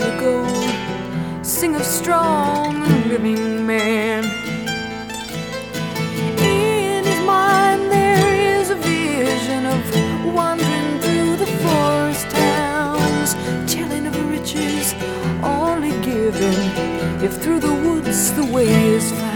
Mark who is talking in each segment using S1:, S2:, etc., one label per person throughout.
S1: ago. Sing of strong living man. In his mind, there is a vision of wandering through the forest towns, telling of riches only given if through the woods the way is found.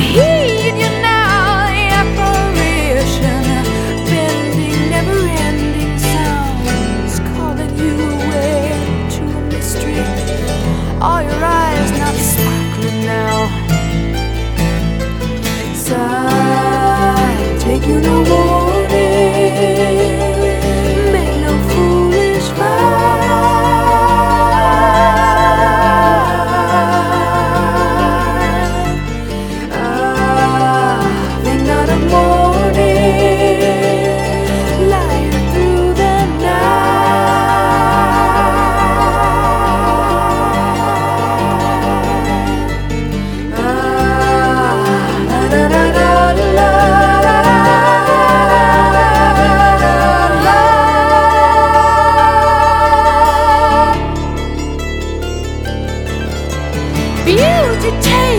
S1: here.